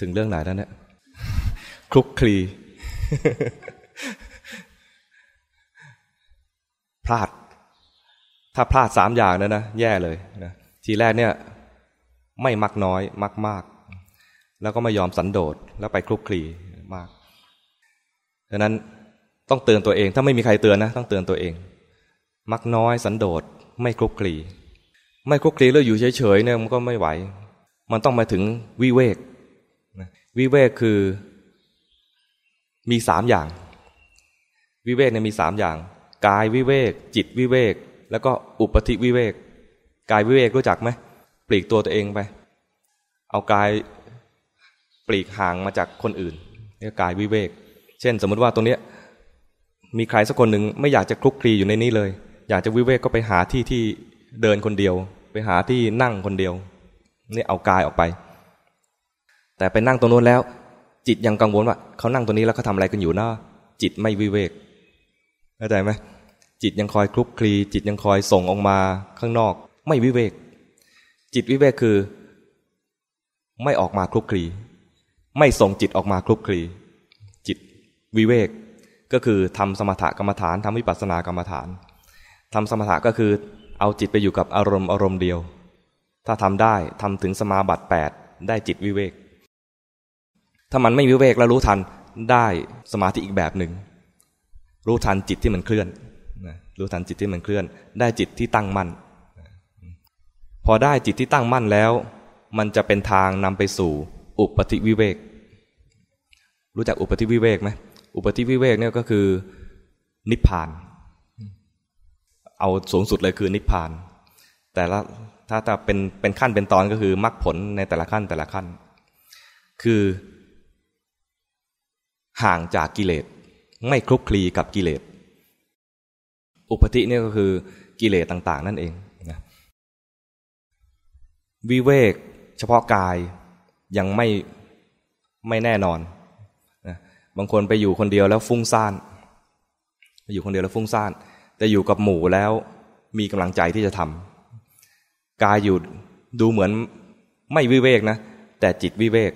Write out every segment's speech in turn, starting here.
ถึงเรื่องไหนแล้วเนี่ยคลุกคลี พลาด ถ้าพลาดสามอย่างนะนะ แย่เลยนะทีแรกเนี่ย ไม่มักน้อย มักมาก แล้วก็ไม่ยอมสันโดษแล้วไปคลุกคลีมากดังนั้นต้องเตือนตัวเอง ถ้าไม่มีใครเตือนนะ ต้องเตือนตัวเอง มักน้อยสันโดษไม่คลุกคลี ไม่คลุกคลีแล้วอยู่เฉยๆเนี่ยมันก็ไม่ไหว มันต้องมาถึงวิเวก วิเวกคือมีสามอย่าง วิเวกเนี่ยมีสามอย่าง กายวิเวก จิตวิเวก แล้วก็อุปธิวิเวก กายวิเวกรู้จักไหมปลีกตัวตัวเองไป เอากายปลีกห่างมาจากคนอื่นเรียกกายวิเวก เช่น สมมติว่าตรงเนี้ยมีใครสักคนหนึ่งไม่อยากจะคลุกคลีอยู่ในนี้เลย อยากจะวิเวกก็ไปหาที่ที่เดินคนเดียว ไปหาที่นั่งคนเดียวนี่เอากายออกไป แต่ไปนั่งตรงนู้นแล้ว จิตยังกังวลว่าเขานั่งตรงนี้แล้วเขาทาอะไรกันอยู่นะจิตไม่วิเวกเข้าใจไหมจิตยังคอยคลุกคลี จิตยังคอยส่งออกมาข้างนอก ไม่วิเวก จิตวิเวกคือ ไม่ออกมาคลุกคลี ไม่ส่งจิตออกมาคลุกคลี จิตวิเวก ก็คือทำสมถกรรมฐานทำวิปัสสนากรรมฐานทำสมถะก็คือ เอาจิตไปอยู่กับอารมณ์อารมณ์เดียว ถ้าทำได้ทำถึงสมาบัติแปดได้จิตวิเวก ถ้ามันไม่วิเวกแล้วรู้ทันได้สมาธิอีกแบบหนึ่งรู้ทันจิตที่มันเคลื่อนรู้ทันจิตที่มันเคลื่อน ได้จิตที่ตั้งมั่นพอได้จิตที่ตั้งมั่นแล้ว มันจะเป็นทางนำไปสู่ อุปธิวิเวก รู้จักอุปธิวิเวกไหมอุปธิวิเวกเนี่ยก็คือ นิพพาน เอาสูงสุดเลยคือนิพพาน แต่ละถ้าถ้าเป็นเป็นขั้นเป็นตอนก็คือมรรคผลในแต่ละขั้นแต่ละขั้น คือ ห่างจากกิเลส ไม่คลุกคลีกับกิเลส อุปธิเนี่ยก็คือกิเลสต่าง ๆ นั่นเองนะวิเวกเฉพาะกายยังไม่ไม่แน่นอนนะบางคนไปอยู่คนเดียวแล้วฟุ้งซ่านไปอยู่คนเดียวแล้วฟุ้งซ่าน แต่อยู่กับหมู่แล้วมีกำลังใจที่จะทำกายอยู่ดูเหมือนไม่วิเวกนะ แต่จิตวิเวก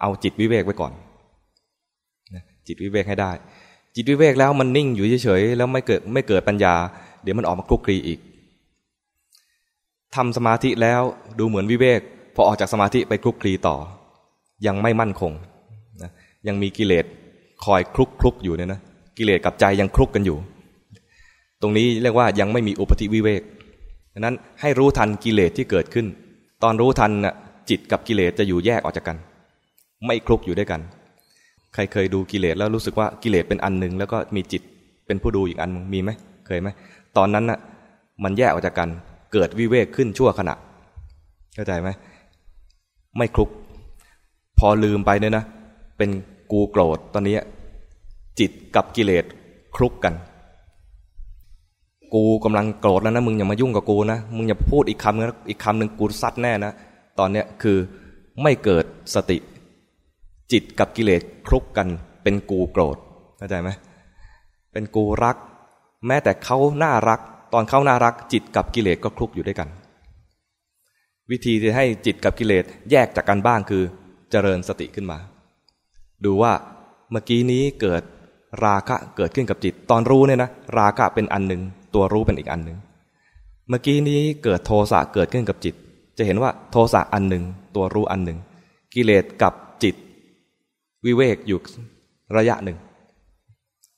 เอาจิตวิเวกไว้ก่อน จิตวิเวกให้ได้ จิตวิเวกแล้วมันนิ่งอยู่เฉยๆแล้วไม่เกิดไม่เกิดปัญญา เดี๋ยวมันออกมาคลุกคลีอีกทำสมาธิแล้วดูเหมือนวิเวกพอออกจากสมาธิไปคลุกคลีต่อ ยังไม่มั่นคงนะยังมีกิเลสคอยคลุกคลุกอยู่เนี่ยนะกิเลสกับใจยังคลุกกันอยู่ ตรงนี้เรียกว่ายังไม่มีอุปธิวิเวกดังนั้นให้รู้ทันกิเลสที่เกิดขึ้น ตอนรู้ทันจิตกับกิเลสจะอยู่แยกออกจากกัน ไม่คลุกอยู่ด้วยกัน ใครเคยดูกิเลสแล้วรู้สึกว่ากิเลสเป็นอันหนึ่งแล้วก็มีจิตเป็นผู้ดูอีกอันมีไหมเคยไหมตอนนั้นน่ะมันแยกออกจากกันเกิดวิเวกขึ้นชั่วขณะเข้าใจไหมไม่คลุก พอลืมไปเนี่ยนะ เป็นกูโกรธตอนนี้ จิตกับกิเลสคลุกกัน กูกำลังโกรธแล้วนะมึงอย่ามายุ่งกับกูนะมึงอย่าพูดอีกคำนึงอีกคำหนึ่งกูซัดแน่นะตอนเนี้ยคือไม่เกิดสติ จิตกับกิเลสคลุกกันเป็นกูโกรธเข้าใจไหมเป็นกูรัก แม้แต่เขาน่ารัก ตอนเขาน่ารัก จิตกับกิเลสก็คลุกอยู่ด้วยกัน วิธีที่ให้จิตกับกิเลสแยกจากกันบ้างคือ เจริญสติขึ้นมา ดูว่าเมื่อกี้นี้เกิดราคะเกิดขึ้นกับจิต ตอนรู้เนี่ยนะราคะเป็นอันหนึ่งตัวรู้เป็นอีกอันหนึ่งเมื่อกี้นี้เกิดโทสะเกิดขึ้นกับจิต จะเห็นว่าโทสะอันหนึ่งตัวรู้อันหนึ่งกิเลสกับ วิเวกอยู่ระยะหนึ่ง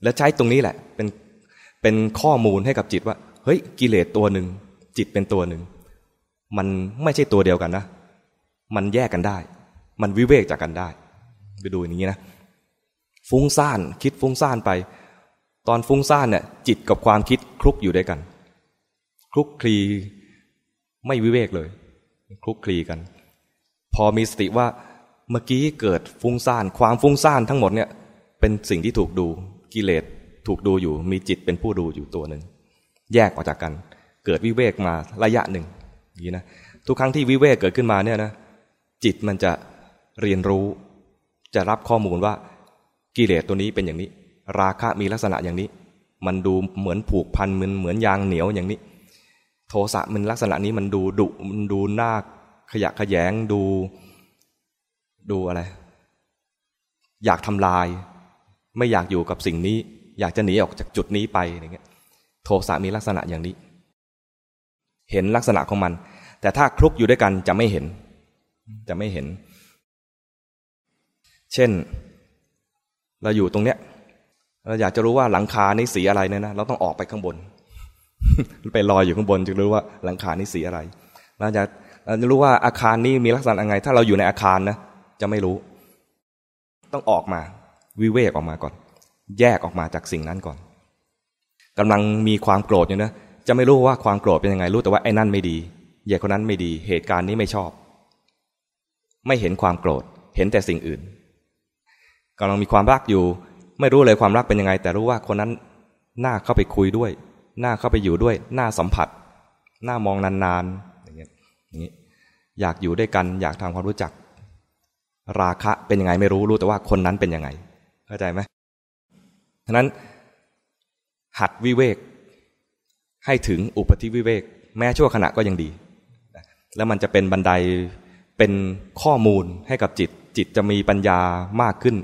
และใช้ตรงนี้แหละ เป็นเป็นข้อมูลให้กับจิตว่า เฮ้ย กิเลสตัวหนึ่ง จิตเป็นตัวหนึ่ง มันไม่ใช่ตัวเดียวกันนะ มันแยกกันได้ มันวิเวกจากกันได้ ไปดูอย่างนี้นะ ฟุ้งซ่านคิดฟุ้งซ่านไป ตอนฟุ้งซ่านเนี่ยจิตกับความคิดคลุกอยู่ด้วยกันคลุกคลีไม่วิเวกเลยคลุกคลีกัน พอมีสติว่า เมื่อกี้เกิดฟุ้งซ่าน ความฟุ้งซ่านทั้งหมดเนี่ย เป็นสิ่งที่ถูกดูกิเลสถูกดูอยู่ มีจิตเป็นผู้ดูอยู่ตัวหนึ่งแยกออกจากกัน เกิดวิเวกมาระยะหนึ่งนี้นะทุกครั้งที่วิเวกเกิดขึ้นมาเนี่ยนะจิตมันจะเรียนรู้ จะรับข้อมูลว่ากิเลสตัวนี้เป็นอย่างนี้ ราคะมีลักษณะอย่างนี้ มันดูเหมือนผูกพันมันเหมือนยางเหนียวอย่างนี้ โทสะมันลักษณะนี้มันดูดุมันดูน่าขยะขยงดู ดูอะไร อยากทำลาย ไม่อยากอยู่กับสิ่งนี้ อยากจะหนีออกจากจุดนี้ไปอย่างเงี้ย โทสะมีลักษณะอย่างนี้ เห็นลักษณะของมัน แต่ถ้าคลุกอยู่ด้วยกันจะไม่เห็น จะไม่เห็น เช่น เราอยู่ตรงเนี้ย เราอยากจะรู้ว่าหลังคานี่สีอะไรเนี่ยนะ เราต้องออกไปข้างบน ไปลอยอยู่ข้างบนจึงรู้ว่าหลังคานี่สีอะไร เราจะเราจะรู้ว่าอาคารนี้มีลักษณะยังไง ถ้าเราอยู่ในอาคารนะ จะไม่รู้ ต้องออกมา วิเวกออกมาก่อน แยกออกมาจากสิ่งนั้นก่อนกำลังมีความโกรธอยู่นะจะไม่รู้ว่าความโกรธเป็นยังไงรู้แต่ว่าไอ้นั่นไม่ดีเหยียคนนั้นไม่ดี เหตุการณ์นี้ไม่ชอบ ไม่เห็นความโกรธ เห็นแต่สิ่งอื่นกำลังมีความรักอยู่ ไม่รู้เลยความรักเป็นยังไง แต่รู้ว่าคนนั้นน่าเข้าไปคุยด้วยน่าเข้าไปอยู่ด้วยน่าสัมผัสน่ามองนานๆอย่างเงี้ยอย่างนี้อยากอยู่ด้วยกัน อยากทำความรู้จัก ราคะเป็นยังไงไม่รู้รู้แต่ว่าคนนั้นเป็นยังไงเข้าใจไหมฉะนั้นหัดวิเวก ให้ถึงอุปธิวิเวก แม้ชั่วขณะก็ยังดี แล้วมันจะเป็นบันไดเป็นข้อมูลให้กับจิต จิตจะมีปัญญามากขึ้น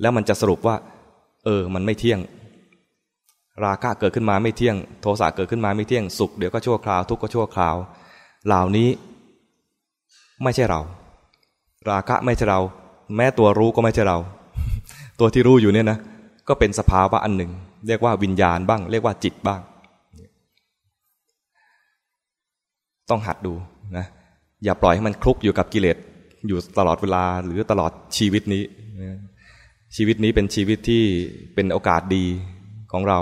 แล้วมันจะสรุปว่า เออ มันไม่เที่ยง ราคะเกิดขึ้นมาไม่เที่ยง โทสะเกิดขึ้นมาไม่เที่ยงสุขเดี๋ยวก็ชั่วคราวทุกข์ก็ชั่วคราว เหล่านี้ ไม่ใช่เรา ราคะไม่ใช่เรา แม้ตัวรู้ก็ไม่ใช่เรา ตัวที่รู้อยู่เนี่ยนะ ก็เป็นสภาวะอันหนึ่ง เรียกว่าวิญญาณบ้าง เรียกว่าจิตบ้าง ต้องหัดดูนะ อย่าปล่อยให้มันคลุกอยู่กับกิเลสอยู่ตลอดเวลาหรือตลอดชีวิตนี้ ชีวิตนี้เป็นชีวิตที่เป็นโอกาสดีของเรา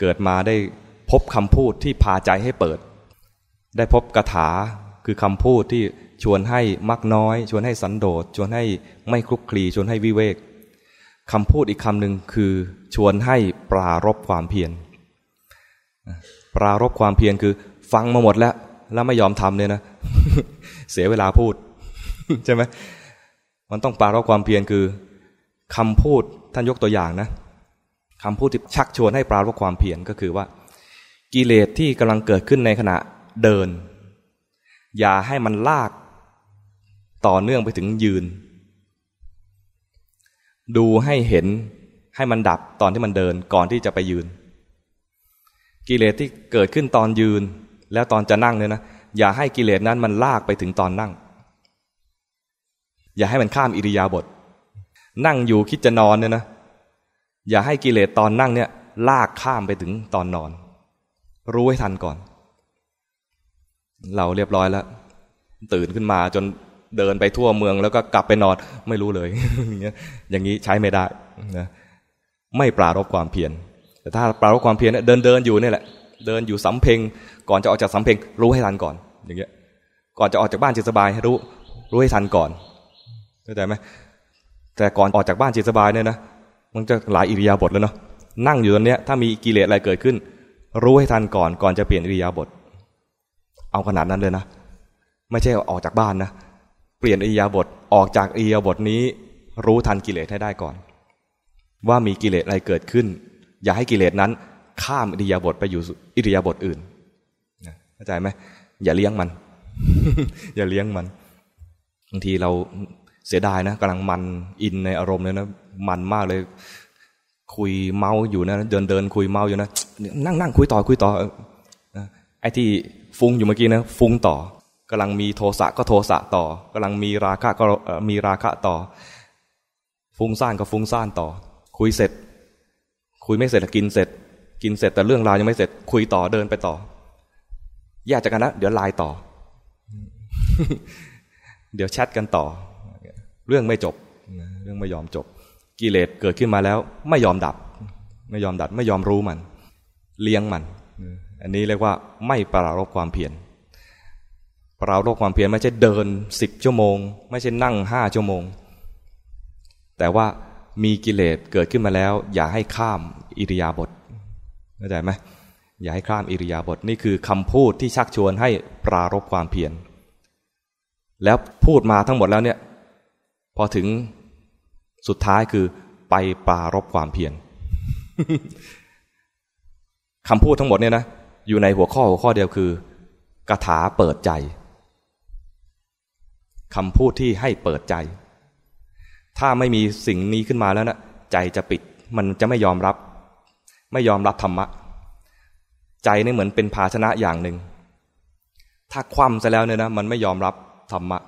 เกิดมาได้พบคำพูดที่พาใจให้เปิด ได้พบกถาคือคำพูดที่ ชวนให้มักน้อย ชวนให้สันโดษ ชวนให้ไม่คลุกคลี ชวนให้วิเวกคำพูดอีกคำหนึ่งคือ ชวนให้ปรารบความเพียรปรารบความเพียรคือ ฟังมาหมดแล้ว แล้วไม่ยอมทำเนี่ยนะ เสียเวลาพูด ใช่ไหมมันต้องปรารบความเพียรคือคำพูดท่านยกตัวอย่างนะคำพูดที่ชักชวนให้ปรารบความเพียรก็คือว่า กิเลสที่กำลังเกิดขึ้นในขณะเดิน อย่าให้มันลาก ต่อเนื่องไปถึงยืน ดูให้เห็นให้มันดับตอนที่มันเดินก่อนที่จะไปยืน กิเลสที่เกิดขึ้นตอนยืน แล้วตอนจะนั่งเนี่ยนะอย่าให้กิเลสนั้นมันลากไปถึงตอนนั่ง อย่าให้มันข้ามอิริยาบถนั่งอยู่คิดจะนอนเนี่ยนะอย่าให้กิเลสตอนนั่งเนี่ยลากข้ามไปถึงตอนนอน รู้ให้ทันก่อน เราเรียบร้อยแล้ว ตื่นขึ้นมาจน เดินไปทั่วเมืองแล้วก็กลับไปนอนไม่รู้เลย อย่างนี้ใช้ไม่ได้นะไม่ปรารบความเพียรแต่ถ้าปรารบความเพียรเดินเดินอยู่นี่แหละ เดินอยู่สำเพ็งก่อนจะออกจากสำเพ็งรู้ให้ทันก่อน อย่างเงี้ย ก่อนจะออกจากบ้านจิตสบายให้รู้รู้ให้ทันก่อนเข้าใจไหมแต่ก่อนออกจากบ้านจิตสบายเนี่ยนะมันจะหลายอิริยาบถแล้วเนาะนั่งอยู่ตรงเนี้ยถ้ามีกิเลสอะไรเกิดขึ้น รู้ให้ทันก่อนก่อนจะเปลี่ยนอิริยาบถเอาขนาดนั้นเลยนะ ไม่ใช่ออกจากบ้านนะ เปลี่ยนอิยาบถออกจากอิยาบถนี้ รู้ทันกิเลสให้ได้ก่อน ว่ามีกิเลสอะไรเกิดขึ้น อย่าให้กิเลสนั้น ข้ามอิยาบถไปอยู่อิยาบถอื่นเข้าใจไหมอย่าเลี้ยงมัน อย่าเลี้ยงมันบางทีเราเสียดายนะกำลังมันอินในอารมณ์เลยนะมันมากเลย คุยเมาอยู่นะ เดินเดินคุยเมาอยู่นะนั่งนั่งคุยต่อคุยต่อไอ้ที่ฟุ้งอยู่เมื่อกี้นะฟุ้งต่อ กำลังมีโทสะก็โทสะต่อกำลังมีราคะก็มีราคะต่อ ฟุ้งซ่านก็ฟุ้งซ่านต่อ คุยเสร็จ คุยไม่เสร็จกินเสร็จ กินเสร็จแต่เรื่องราวยังไม่เสร็จ คุยต่อเดินไปต่อแยกจากกันนะเดี๋ยวไลน์ต่อ เดี๋ยวแชทกันต่อ เรื่องไม่จบ เรื่องไม่ยอมจบ กิเลสเกิดขึ้นมาแล้ว ไม่ยอมดับ ไม่ยอมดับ ไม่ยอมรู้มัน เลี้ยงมัน อันนี้เรียกว่าไม่ปรารบความเพียร ปรารบความเพียรไม่ใช่เดินสิบชั่วโมง ไม่ใช่นั่งห้าชั่วโมง แต่ว่ามีกิเลสเกิดขึ้นมาแล้ว อย่าให้ข้ามอิริยาบถเข้าใจไหมอย่าให้ข้ามอิริยาบถนี่คือคำพูดที่ชักชวนให้ปรารบความเพียรแล้วพูดมาทั้งหมดแล้วเนี่ยพอถึงสุดท้ายคือไปปรารบความเพียรคำพูดทั้งหมดเนี่ยนะอยู่ในหัวข้อหัวข้อเดียวคือกถาเปิดใจ คำพูดที่ให้เปิดใจ ถ้าไม่มีสิ่งนี้ขึ้นมาแล้วนะใจจะปิดมันจะไม่ยอมรับ ไม่ยอมรับธรรมะ ใจนี่เหมือนเป็นภาชนะอย่างหนึ่ง ถ้าคว่ำซะแล้วเนี่ยนะมันไม่ยอมรับธรรมะ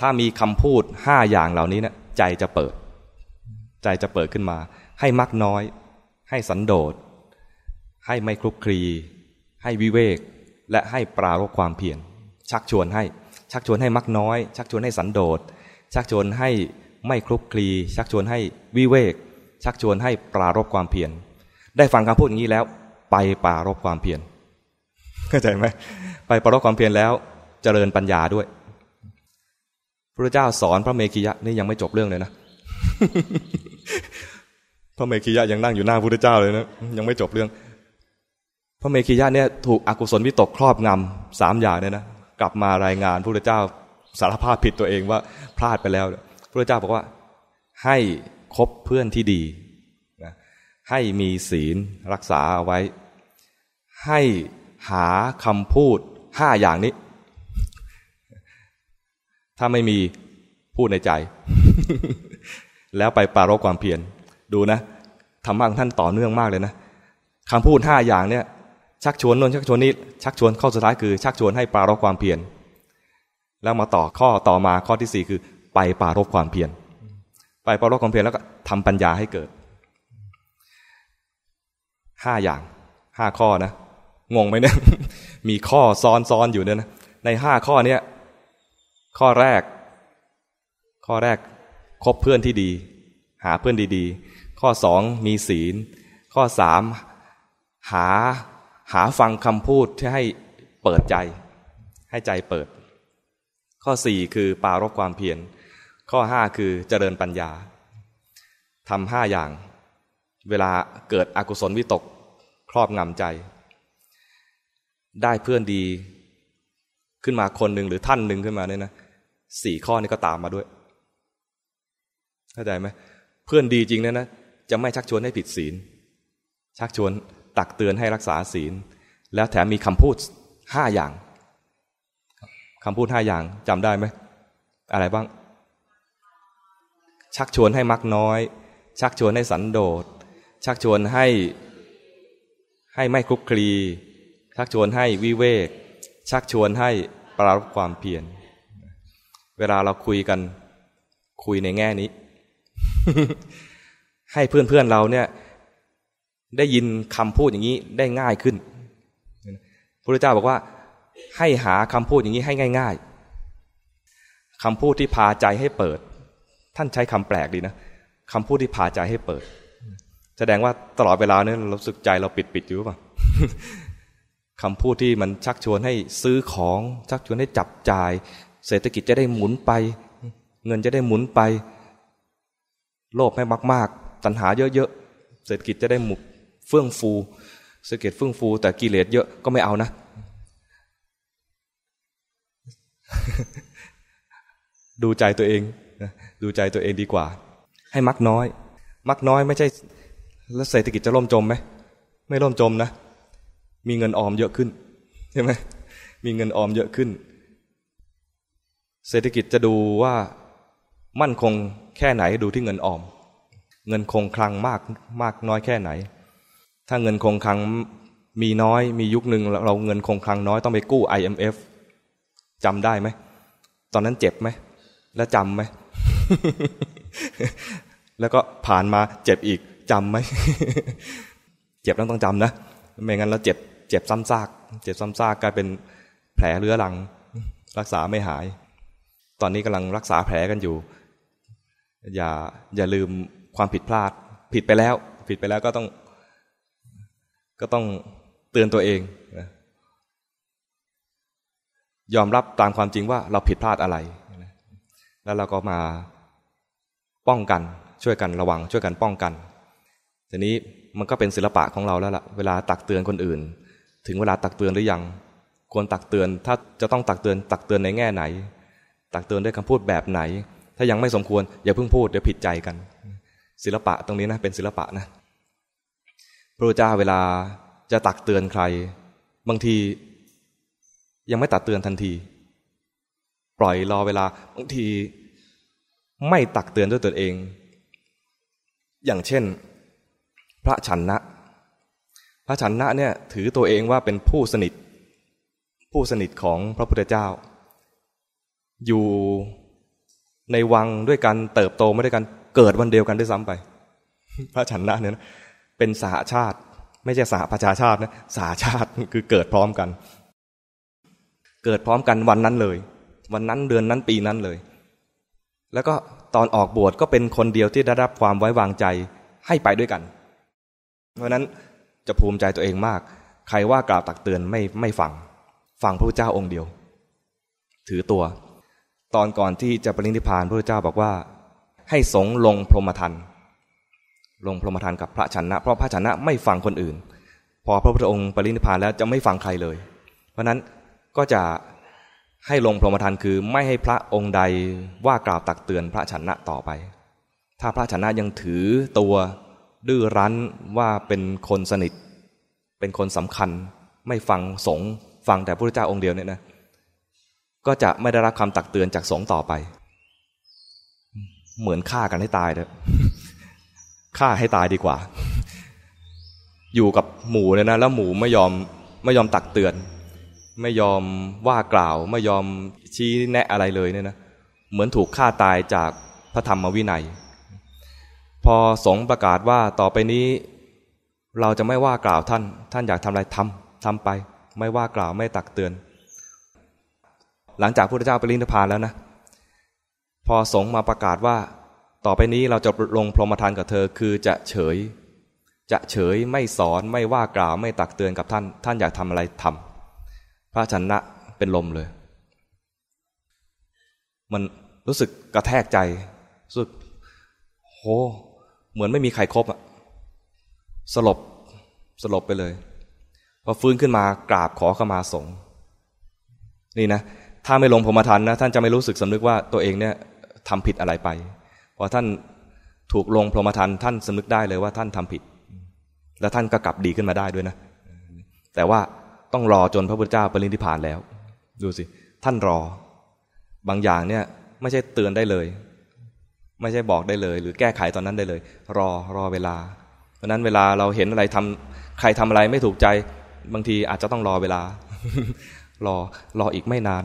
ถ้ามีคำพูดห้าอย่างเหล่านี้เนะี่ยใจจะเปิด ใจจะเปิดขึ้นมา ให้มักน้อย ให้สันโดษ ให้ไม่คลุกคลี ให้วิเวก และให้ปรารบความเพียรชักชวนให้ ชักชวนให้มักน้อย ชักชวนให้สันโดษ ชักชวนให้ไม่คลุกคลี ชักชวนให้วิเวก ชักชวนให้ปรารบความเพียร ได้ฟังคำพูดอย่างนี้แล้ว ไปปรารบความเพียร เข้าใจไหมไปปรารบความเพียรแล้วเจริญปัญญาด้วย พระเจ้าสอนพระเมขียะนี่ยังไม่จบเรื่องเลยนะ พระเมขียะยังนั่งอยู่หน้าพระเจ้าเลยนะยังไม่จบเรื่องพระเมขียะเนี่ยถูกอกุศลวิตกครอบงำสามอย่างเนี่ยนะ กลับมารายงานพระเจ้าสารภาพผิดตัวเองว่าพลาดไปแล้วพระเจ้าบอกว่าให้คบเพื่อนที่ดีนะให้มีศีลรักษาเอาไว้ ให้หาคำพูดห้าอย่างนี้ ถ้าไม่มีพูดในใจ แล้วไปปารบความเพียรดูนะธรรมะของท่านต่อเนื่องมากเลยนะคำพูดห้าอย่างเนี่ย ชักชวนนนชักชวนนี้ชักชวนข้อสุดท้ายคือ ชักชวนให้ปารบความเพียรแล้วมาต่อข้อต่อมาข้อที่สี่คือไปปารบความเพียรไปปารบความเพียรแล้วก็ทำปัญญาให้เกิดห้าอย่างห้าข้อนะงงไหมเนี่ยมีข้อซ้อนซ้อนอยู่เนี่ยนะในห้าข้อเนี้ยข้อแรก ข้อแรกคบเพื่อนที่ดี หาเพื่อนดีๆ ข้อสองมีศีล ข้อสามหา หาฟังคำพูดที่ให้เปิดใจ ให้ใจเปิด ข้อสี่คือปารบความเพียร ข้อห้าคือเจริญปัญญาทำห้าอย่าง เวลาเกิดอกุศลวิตกครอบงำใจ ได้เพื่อนดีขึ้นมาคนหนึ่งหรือท่านหนึ่งขึ้นมาเนี่ยนะสี่ข้อนี้ก็ตามมาด้วยเข้าใจไหมเพื่อนดีจริงเนี่ยนะจะไม่ชักชวนให้ผิดศีล ชักชวน ตักเตือนให้รักษาศีล แล้วแถมมีคำพูดห้าอย่างคำพูดห้าอย่างจำได้ไหมอะไรบ้าง ชักชวนให้มักน้อย ชักชวนให้สันโดษ ชักชวนให้ให้ไม่คลุกคลี ชักชวนให้วิเวก ชักชวนให้ปรารบความเพียรเวลาเราคุยกันคุยในแง่นี้ ให้เพื่อนๆเราเนี่ย ได้ยินคำพูดอย่างนี้ได้ง่ายขึ้นพระเจ้าบอกว่า ให้หาคำพูดอย่างนี้ให้ง่าย ๆคำพูดที่พาใจให้เปิด ท่านใช้คำแปลกดีนะคำพูดที่พาใจให้เปิด แสดงว่าตลอดเวลาเนี่ยเราสึกใจเราปิดปิดอยู่ป่ะคำพูดที่มันชักชวนให้ซื้อของ ชักชวนให้จับจ่าย เศรษฐกิจจะได้หมุนไป เงินจะได้หมุนไป โลภให้มาก ๆ ตัณหาเยอะ ๆ เศรษฐกิจจะได้หมุ เฟื่องฟูเศรษฐกิจเฟื่องฟู แต่กิเลสเยอะก็ไม่เอานะ ดูใจตัวเองดูใจตัวเองดีกว่า ให้มักน้อย มักน้อยไม่ใช่ แล้วเศรษฐกิจจะล่มจมไหมไม่ล่มจมนะ มีเงินออมเยอะขึ้นใช่ไหมมีเงินออมเยอะขึ้น เศรษฐกิจจะดูว่ามั่นคงแค่ไหนดูที่เงินออม เงินคงคลังมากมากน้อยแค่ไหน ถ้าเงินคงคลังมีน้อยมียุคหนึ่งเราเงินคงคลังน้อยต้องไปกู้ IMF จำได้ไหม ตอนนั้นเจ็บไหม แล้วจำไหม แล้วก็ผ่านมาเจ็บอีกจำไหม เจ็บแล้วต้องจำนะ ไม่งั้นแล้วเจ็บเจ็บซ้ำซาก เจ็บซ้ำซากกลายเป็นแผลเรื้อรัง รักษาไม่หาย ตอนนี้กำลังรักษาแผลกันอยู่ อย่าอย่าลืมความผิดพลาด ผิดไปแล้ว ผิดไปแล้วก็ต้อง ก็ต้องเตือนตัวเองยอมรับตามความจริงว่าเราผิดพลาดอะไร แล้วเราก็มาป้องกันช่วยกันระวัง ช่วยกันป้องกัน ทีนี้มันก็เป็นศิลปะของเราแล้วล่ะ เวลาตักเตือนคนอื่น ถึงเวลาตักเตือนหรือยัง ควรตักเตือน ถ้าจะต้องตักเตือน ตักเตือนในแง่ไหน ตักเตือนด้วยคำพูดแบบไหน ถ้ายังไม่สมควรอย่าเพิ่งพูดเดี๋ยวผิดใจกัน ศิลปะตรงนี้นะเป็นศิลปะนะ พระเจ้าเวลาจะตักเตือนใคร บางที ยังไม่ตักเตือนทันที ปล่อยรอเวลา บางทีไม่ตักเตือนด้วยตนเอง อย่างเช่น พระชันนะ พระชันนะเนี่ยถือตัวเองว่าเป็นผู้สนิท ผู้สนิทของพระพุทธเจ้า อยู่ในวังด้วยกันเติบโตมาด้วยกันเกิดวันเดียวกันด้วยซ้ำไป พระชันนะเนี่ย เป็นสหาชาติ ไม่ใช่สหประชาชาตินะสหาชาติคือเกิดพร้อมกัน เกิดพร้อมกันวันนั้นเลย วันนั้นเดือนนั้นปีนั้นเลย แล้วก็ตอนออกบวชก็เป็นคนเดียวที่ได้รับความไว้วางใจให้ไปด้วยกัน เพราะนั้นจะภูมิใจตัวเองมาก ใครว่ากล่าวตักเตือนไม่ไม่ฟังฟังพระพุทธเจ้าองค์เดียว ถือตัว ตอนก่อนที่จะปรินิพพานพระพุทธเจ้าบอกว่า ให้สงลงพรหมทัน ลงพรหมทันกับพระชนะ เพราะพระชนะไม่ฟังคนอื่น พอพระพุทธองค์ปรินิพพานแล้วจะไม่ฟังใครเลย เพราะนั้นก็จะให้ลงพรหมทันคือไม่ให้พระองค์ใดว่ากล่าวตักเตือนพระชนะต่อไป ถ้าพระชนะยังถือตัวดื้อรั้นว่าเป็นคนสนิท เป็นคนสำคัญ ไม่ฟังสงฆ์ฟังแต่พระเจ้าองค์เดียวเนี่ยนะก็จะไม่ได้รับคำตักเตือนจากสงฆ์ต่อไป เหมือนฆ่ากันให้ตายเลย ฆ่าให้ตายดีกว่า อยู่กับหมูเนี่ยนะ แล้วหมูไม่ยอมไม่ยอมตักเตือน ไม่ยอมว่ากล่าว ไม่ยอมชี้แนะอะไรเลยเนี่ยนะเหมือนถูกฆ่าตายจากพระธรรมวินัย พอสงประกาศว่าต่อไปนี้ เราจะไม่ว่ากล่าวท่าน ท่านอยากทำอะไรทำทำไป ไม่ว่ากล่าวไม่ตักเตือน หลังจากพระพุทธเจ้าไปลินพานแล้วนะพอสงมาประกาศว่า ต่อไปนี้เราจะลงพรหมทานกับเธอคือจะเฉย จะเฉยไม่สอนไม่ว่ากล่าวไม่ตักเตือนกับท่าน ท่านอยากทำอะไรทำพระชนะเป็นลมเลย มันรู้สึกกระแทกใจรู้สึกโหเหมือนไม่มีใครครบอะสลบสลบไปเลยพอฟื้นขึ้นมากราบขอขมาสงนี่นะ ถ้าไม่ลงพรหมทานนะ ท่านจะไม่รู้สึกสำนึกว่าตัวเองเนี่ยทำผิดอะไรไป พอท่านถูกลงพรหมทันท่านสำนึกได้เลยว่าท่านทำผิด แล้วท่านก็กลับดีขึ้นมาได้ด้วยนะ แต่ว่าต้องรอจนพระพุทธเจ้าปรินิพพานแล้ว ดูสิ ท่านรอบางอย่างเนี่ยไม่ใช่เตือนได้เลย ไม่ใช่บอกได้เลย หรือแก้ไขตอนนั้นได้เลย รอรอเวลา เพราะนั้นเวลาเราเห็นอะไรทำใครทำอะไรไม่ถูกใจ บางทีอาจจะต้องรอเวลารอรออีกไม่นาน